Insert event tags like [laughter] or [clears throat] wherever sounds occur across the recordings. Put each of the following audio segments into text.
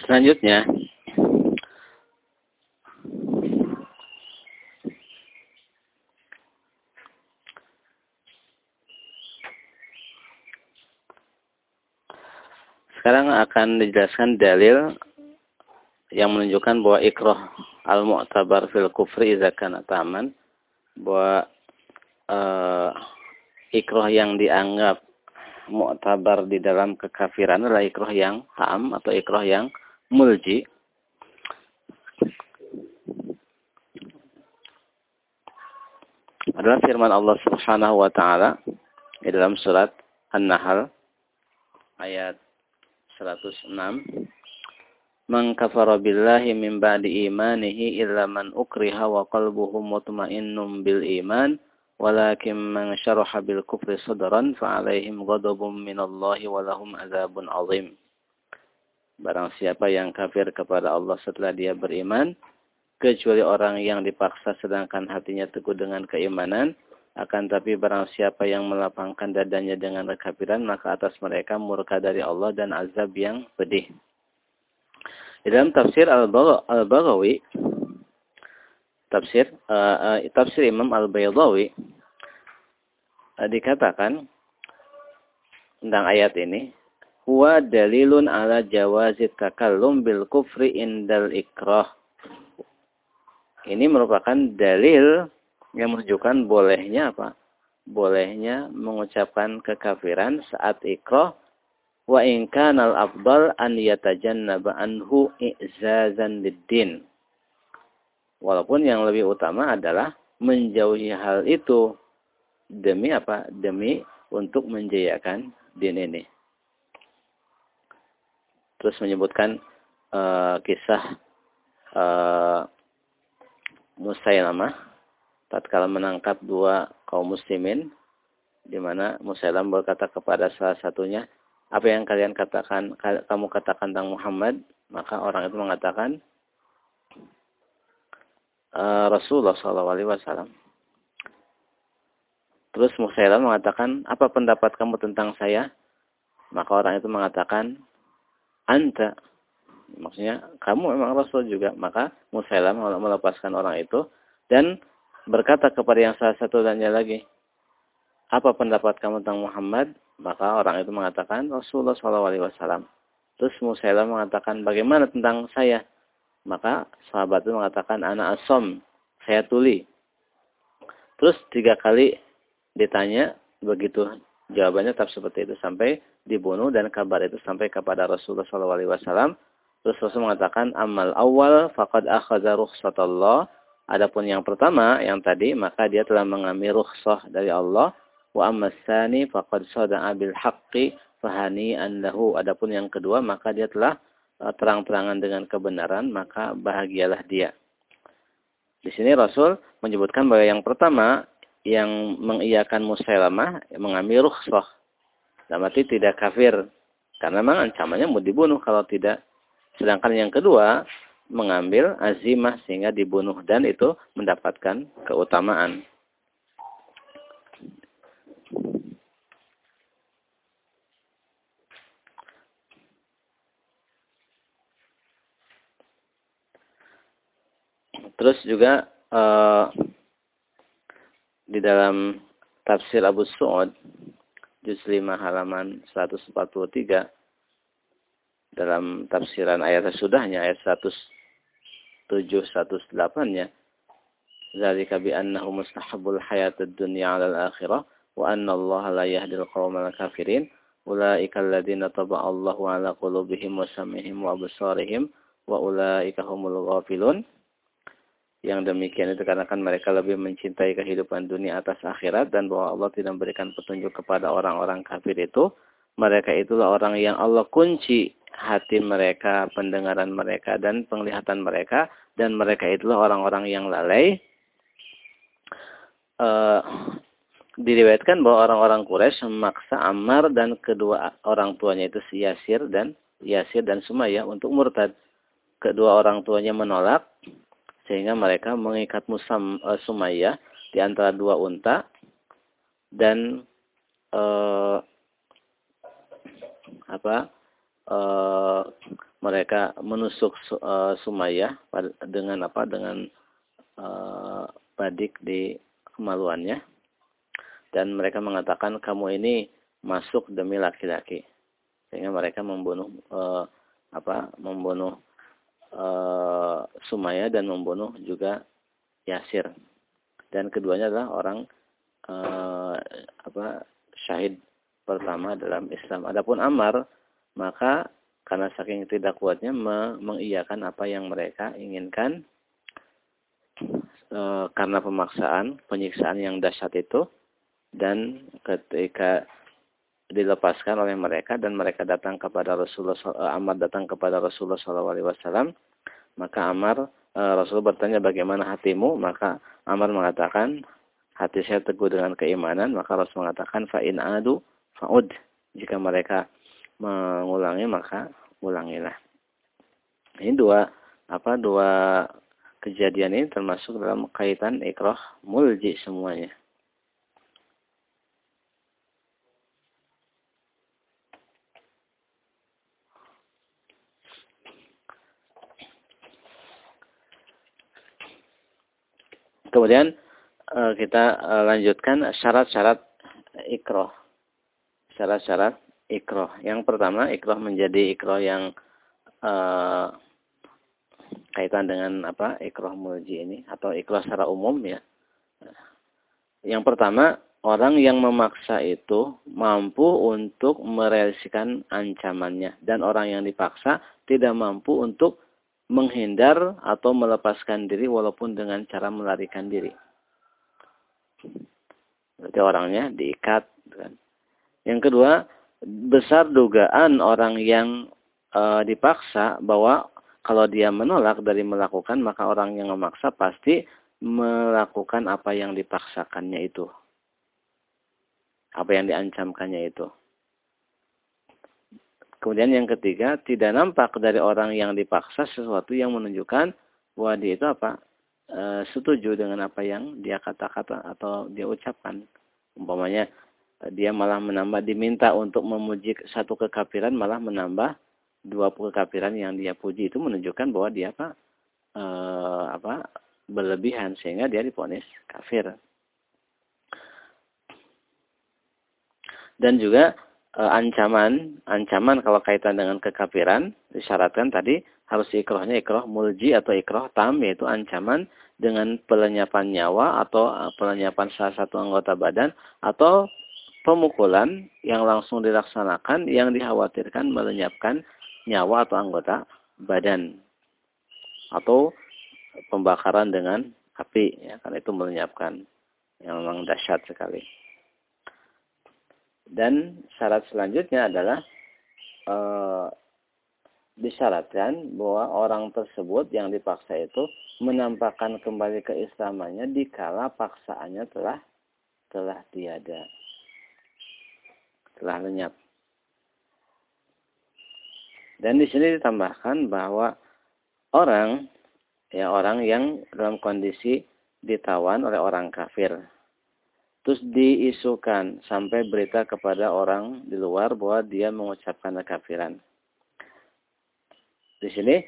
Selanjutnya. Sekarang akan dijelaskan dalil yang menunjukkan bahwa ikroh al-mu'tabar fil kufri idza kana taman bahwa uh, ikroh yang dianggap mu'tabar di dalam kekafiran adalah ikroh yang ham atau ikroh yang mulji. Adalah firman Allah Subhanahu wa taala di dalam surat An-Nahl ayat 106 Man kafara billahi min ba'di imanihi illa man ukriha wa qalbuhu mutmainnun bil iman walakin man syaraha bil kufri sadran fa alaihim ghadabun minallahi wa lahum adzabun azim Barang siapa yang kafir kepada Allah setelah dia beriman kecuali orang yang dipaksa sedangkan hatinya teguh dengan keimanan akan tapi barang siapa yang melapangkan dadanya dengan kekafiran, maka atas mereka murka dari Allah dan azab yang pedih. Di dalam tafsir Al-Baghawi, tafsir uh, uh, tafsir Imam Al-Baydawi uh, dikatakan tentang ayat ini, huwa dalilun ala jawazit takallum bil kufri indal ikrah. Ini merupakan dalil yang menunjukkan bolehnya apa? Bolehnya mengucapkan kekafiran saat ikroh wa in kanal afdal an yatajannaba anhu i'zazan lid-din. Walaupun yang lebih utama adalah menjauhi hal itu demi apa? Demi untuk menjayakan din ini. Terus menyebutkan uh, kisah uh, Musailamah tatkala menangkap dua kaum muslimin di mana Musailam berkata kepada salah satunya apa yang kalian katakan kamu katakan tentang Muhammad? Maka orang itu mengatakan e, Rasulullah SAW terus Musailam mengatakan apa pendapat kamu tentang saya? Maka orang itu mengatakan anta maksudnya kamu memang Rasul juga maka Musailam melepaskan orang itu dan berkata kepada yang salah satu dannya lagi, apa pendapat kamu tentang Muhammad? Maka orang itu mengatakan Rasulullah SAW. Terus Musailah mengatakan bagaimana tentang saya? Maka sahabat itu mengatakan anak asom, saya tuli. Terus tiga kali ditanya, begitu jawabannya tetap seperti itu sampai dibunuh dan kabar itu sampai kepada Rasulullah SAW. Terus Rasul mengatakan amal awal faqad akhadha rukhsatallah Adapun yang pertama yang tadi maka dia telah mengambil rukhsah dari Allah wa ammasani faqad sada'a bil haqqi fahani annahu adapun yang kedua maka dia telah uh, terang-terangan dengan kebenaran maka bahagialah dia. Di sini Rasul menyebutkan bahwa yang pertama yang mengiyakan Musailamah mengambil rukhsah. Dalam arti tidak kafir karena memang ancamannya mau dibunuh kalau tidak. Sedangkan yang kedua mengambil azimah sehingga dibunuh dan itu mendapatkan keutamaan. Terus juga uh, di dalam tafsir Abu Su'ud juz 5 halaman 143 dalam tafsiran ayat sesudahnya ayat 100 718-nya. Zalika bi annahu mustahabul hayatid dunya 'ala al-akhirah wa anna Allah la yahdil qaumal kafirin. Ulaika alladziina taba'a Allahu 'ala qulubihim wa sam'ihim wa absarihim wa ulaika humul ghafilun. Yang demikian itu karena kan mereka lebih mencintai kehidupan dunia atas akhirat dan bahwa Allah tidak memberikan petunjuk kepada orang-orang kafir itu. Mereka itulah orang yang Allah kunci hati mereka, pendengaran mereka, dan penglihatan mereka. Dan mereka itulah orang-orang yang lalai. Uh, diriwayatkan bahwa orang-orang Quraisy memaksa Ammar dan kedua orang tuanya itu si Yasir dan Yasir dan Sumayyah untuk murtad. Kedua orang tuanya menolak sehingga mereka mengikat Musam uh, Sumayyah di antara dua unta dan uh, apa uh, mereka menusuk uh, Sumayyah dengan apa dengan uh, badik di kemaluannya. Dan mereka mengatakan kamu ini masuk demi laki-laki. Sehingga mereka membunuh uh, apa membunuh uh, Sumayyah dan membunuh juga Yasir. Dan keduanya adalah orang uh, apa syahid pertama dalam Islam. Adapun Ammar maka karena saking tidak kuatnya mengiyakan apa yang mereka inginkan. E, karena pemaksaan, penyiksaan yang dahsyat itu. Dan ketika dilepaskan oleh mereka dan mereka datang kepada Rasulullah e, Amar datang kepada Rasulullah SAW maka Amar e, Rasul bertanya bagaimana hatimu maka Amar mengatakan hati saya teguh dengan keimanan maka Rasul mengatakan fa in adu fa'ud jika mereka mengulangi maka ulangilah. Ini dua apa dua kejadian ini termasuk dalam kaitan ikrah mulji semuanya. Kemudian eh, kita eh, lanjutkan syarat-syarat ikroh. Syarat-syarat ikroh. Yang pertama, ikroh menjadi ikroh yang uh, kaitan dengan apa? Ikroh mulji ini atau ikroh secara umum ya. Yang pertama, orang yang memaksa itu mampu untuk merealisasikan ancamannya dan orang yang dipaksa tidak mampu untuk menghindar atau melepaskan diri walaupun dengan cara melarikan diri. Berarti orangnya diikat. Kan? Yang kedua, besar dugaan orang yang e, dipaksa bahwa kalau dia menolak dari melakukan maka orang yang memaksa pasti melakukan apa yang dipaksakannya itu. Apa yang diancamkannya itu. Kemudian yang ketiga, tidak nampak dari orang yang dipaksa sesuatu yang menunjukkan bahwa dia itu apa? E, setuju dengan apa yang dia kata-kata atau dia ucapkan. Umpamanya dia malah menambah diminta untuk memuji satu kekafiran malah menambah dua kekafiran yang dia puji itu menunjukkan bahwa dia apa e, apa berlebihan sehingga dia diponis kafir dan juga e, ancaman ancaman kalau kaitan dengan kekafiran disyaratkan tadi harus ikrohnya ikroh mulji atau ikroh tam yaitu ancaman dengan pelenyapan nyawa atau e, pelenyapan salah satu anggota badan atau pemukulan yang langsung dilaksanakan yang dikhawatirkan melenyapkan nyawa atau anggota badan atau pembakaran dengan api ya karena itu melenyapkan. Yang memang dahsyat sekali dan syarat selanjutnya adalah e, disyaratkan bahwa orang tersebut yang dipaksa itu menampakkan kembali keislamannya dikala paksaannya telah telah tiada telah lenyap. Dan di sini ditambahkan bahwa orang ya orang yang dalam kondisi ditawan oleh orang kafir terus diisukan sampai berita kepada orang di luar bahwa dia mengucapkan kekafiran. Di sini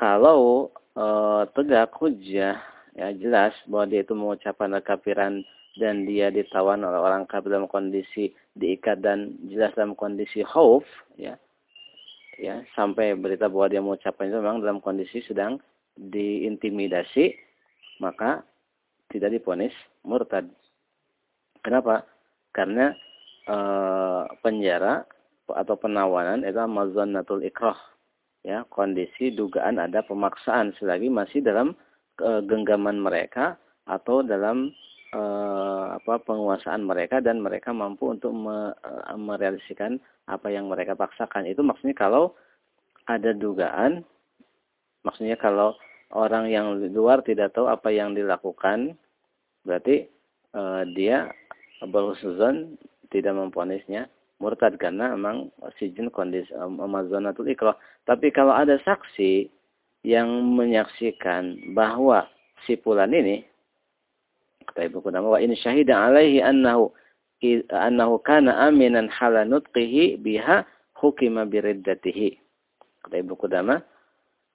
kalau e, tegak hujah ya jelas bahwa dia itu mengucapkan kekafiran dan dia ditawan oleh orang kafir dalam kondisi diikat dan jelas dalam kondisi khauf ya ya sampai berita bahwa dia mengucapkan itu memang dalam kondisi sedang diintimidasi maka tidak diponis murtad kenapa karena e, penjara atau penawanan itu mazannatul ikrah ya kondisi dugaan ada pemaksaan selagi masih dalam e, genggaman mereka atau dalam eh, apa penguasaan mereka dan mereka mampu untuk me, eh, merealisasikan apa yang mereka paksakan. Itu maksudnya kalau ada dugaan, maksudnya kalau orang yang luar tidak tahu apa yang dilakukan, berarti eh, dia berhusnuzon tidak memponisnya murtad karena memang sijin kondisi amazonatul ikrah. Tapi kalau ada saksi yang menyaksikan bahwa si pulan ini kata Ibnu Qudamah wa in syahida alaihi annahu annahu kana aminan hala nutqihi biha hukima biriddatihi kata Ibnu Qudama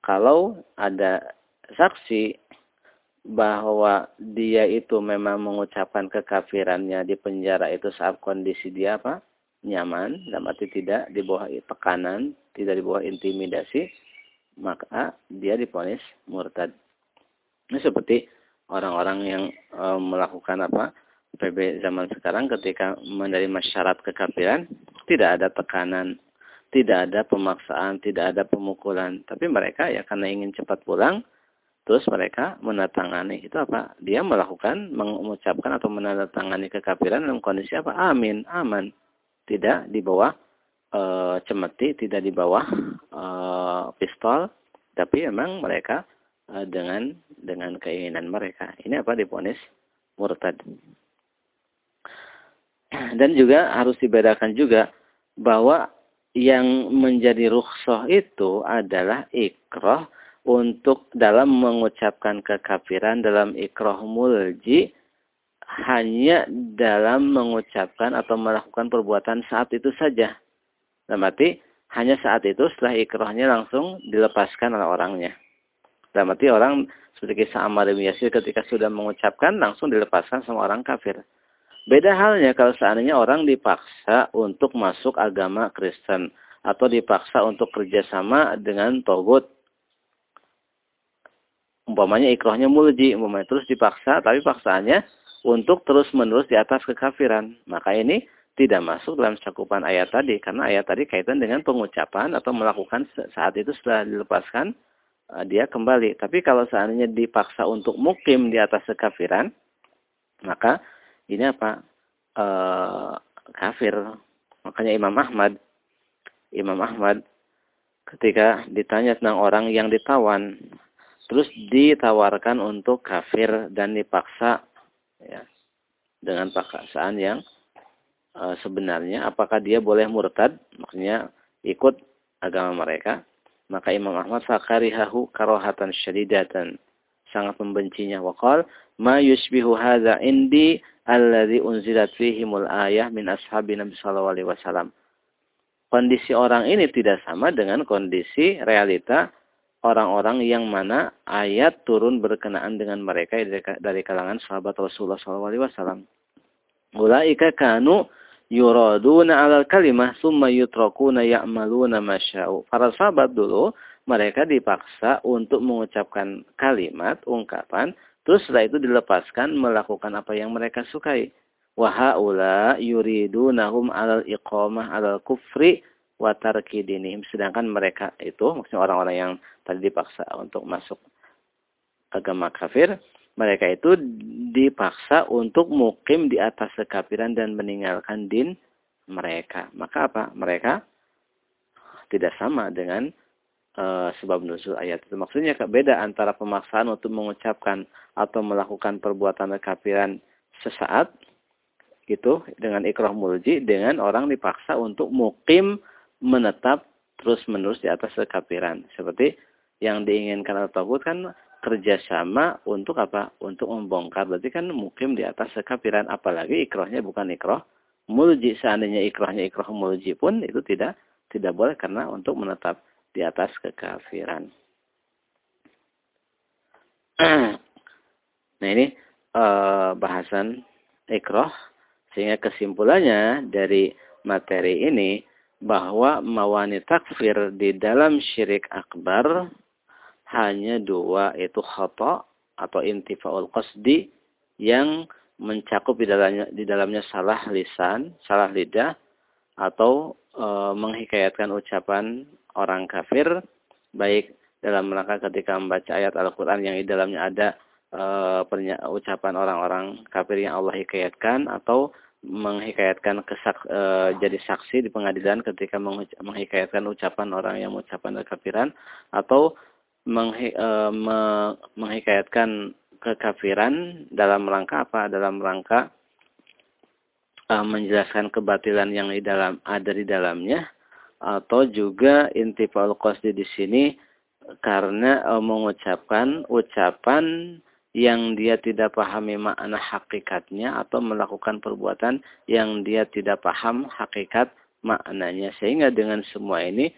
kalau ada saksi bahwa dia itu memang mengucapkan kekafirannya di penjara itu saat kondisi dia apa? Nyaman dalam arti tidak di bawah tekanan tidak di bawah intimidasi maka dia diponis murtad. Ini seperti orang-orang yang e, melakukan apa? PB zaman sekarang ketika menerima syarat kekafiran tidak ada tekanan tidak ada pemaksaan tidak ada pemukulan. Tapi mereka ya karena ingin cepat pulang Terus mereka menandatangani itu apa? Dia melakukan, mengucapkan atau menandatangani kekafiran dalam kondisi apa? Amin, aman. Tidak di bawah e, cemeti, tidak di bawah e, pistol, tapi memang mereka e, dengan dengan keinginan mereka. Ini apa diponis murtad. Dan juga harus dibedakan juga bahwa yang menjadi rukhsah itu adalah ikroh untuk dalam mengucapkan kekafiran dalam ikroh mulji hanya dalam mengucapkan atau melakukan perbuatan saat itu saja. Dalam arti hanya saat itu setelah ikrohnya langsung dilepaskan oleh orangnya. Dalam arti orang seperti kisah Ammar bin Yasir ketika sudah mengucapkan langsung dilepaskan sama orang kafir. Beda halnya kalau seandainya orang dipaksa untuk masuk agama Kristen atau dipaksa untuk kerjasama dengan Togut umpamanya ikrohnya mulji, umpamanya terus dipaksa, tapi paksaannya untuk terus menerus di atas kekafiran. Maka ini tidak masuk dalam cakupan ayat tadi, karena ayat tadi kaitan dengan pengucapan atau melakukan saat itu setelah dilepaskan, eh, dia kembali. Tapi kalau seandainya dipaksa untuk mukim di atas kekafiran, maka ini apa? E, kafir. Makanya Imam Ahmad, Imam Ahmad ketika ditanya tentang orang yang ditawan, terus ditawarkan untuk kafir dan dipaksa ya dengan paksaan yang e, sebenarnya. Apakah dia boleh murtad? Maksudnya ikut agama mereka. Maka Imam Ahmad fakarihahu karohatan syadidatan. Sangat membencinya. Waqal ma yusbihu hadza indi alladhi unzilat fihimul ayah min ashabi Nabi sallallahu alaihi wasallam. Kondisi orang ini tidak sama dengan kondisi realita orang-orang yang mana ayat turun berkenaan dengan mereka dari kalangan sahabat Rasulullah SAW. Ulaika kanu yuraduna alal kalimah summa yutrakuna ya'maluna masya'u. Para sahabat dulu mereka dipaksa untuk mengucapkan kalimat, ungkapan, terus setelah itu dilepaskan melakukan apa yang mereka sukai. Wahaula yuridunahum alal iqamah alal kufri watarki dinihim. Sedangkan mereka itu, maksudnya orang-orang yang tadi dipaksa untuk masuk agama kafir, mereka itu dipaksa untuk mukim di atas kekafiran dan meninggalkan din mereka. Maka apa? Mereka tidak sama dengan uh, sebab nuzul ayat itu. Maksudnya beda antara pemaksaan untuk mengucapkan atau melakukan perbuatan kekafiran sesaat gitu dengan ikrah mulji dengan orang dipaksa untuk mukim menetap terus-menerus di atas kekafiran. Seperti yang diinginkan oleh Tauhid kan kerjasama untuk apa? Untuk membongkar. Berarti kan mukim di atas kekafiran. Apalagi ikrohnya bukan ikroh mulji. Seandainya ikrohnya ikroh mulji pun itu tidak tidak boleh karena untuk menetap di atas kekafiran. [clears throat] nah ini uh, bahasan ikroh. Sehingga kesimpulannya dari materi ini bahwa mawani takfir di dalam syirik akbar hanya dua yaitu khata atau intifaul qasdi yang mencakup di dalamnya di dalamnya salah lisan, salah lidah atau e, menghikayatkan ucapan orang kafir baik dalam rangka ketika membaca ayat Al-Qur'an yang di dalamnya ada e, ucapan orang-orang kafir yang Allah hikayatkan atau menghikayatkan kesak, e, jadi saksi di pengadilan ketika menghikayatkan ucapan orang yang mengucapkan kekafiran atau menghi, e, me, menghikayatkan kekafiran dalam rangka apa? Dalam rangka e, menjelaskan kebatilan yang di dalam ada di dalamnya atau juga intifal qasdi di sini karena e, mengucapkan ucapan yang dia tidak pahami makna hakikatnya atau melakukan perbuatan yang dia tidak paham hakikat maknanya. Sehingga dengan semua ini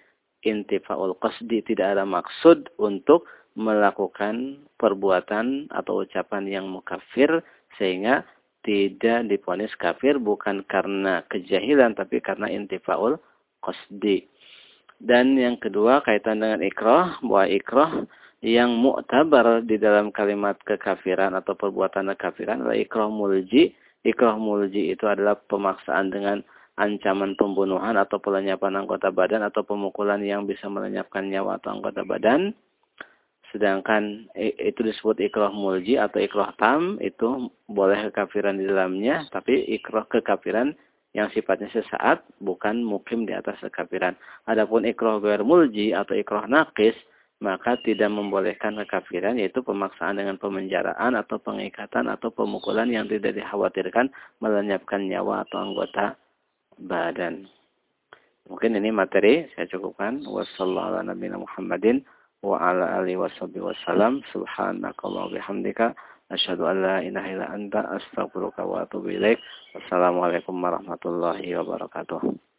intifaul qasdi tidak ada maksud untuk melakukan perbuatan atau ucapan yang mukafir sehingga tidak diponis kafir bukan karena kejahilan tapi karena intifaul qasdi. Dan yang kedua kaitan dengan ikrah, bahwa ikrah yang mu'tabar di dalam kalimat kekafiran atau perbuatan kekafiran adalah ikrah mulji. Ikrah mulji itu adalah pemaksaan dengan ancaman pembunuhan atau pelenyapan anggota badan atau pemukulan yang bisa melenyapkan nyawa atau anggota badan. Sedangkan itu disebut ikrah mulji atau ikrah tam, itu boleh kekafiran di dalamnya, tapi ikrah kekafiran yang sifatnya sesaat bukan mukim di atas kekafiran. Adapun ikroh gair mulji atau ikroh nakis maka tidak membolehkan kekafiran yaitu pemaksaan dengan pemenjaraan atau pengikatan atau pemukulan yang tidak dikhawatirkan melenyapkan nyawa atau anggota badan. Mungkin ini materi saya cukupkan. Wassalamualaikum astaghfiruka wa. Wassalamualaikum warahmatullahi wabarakatuh.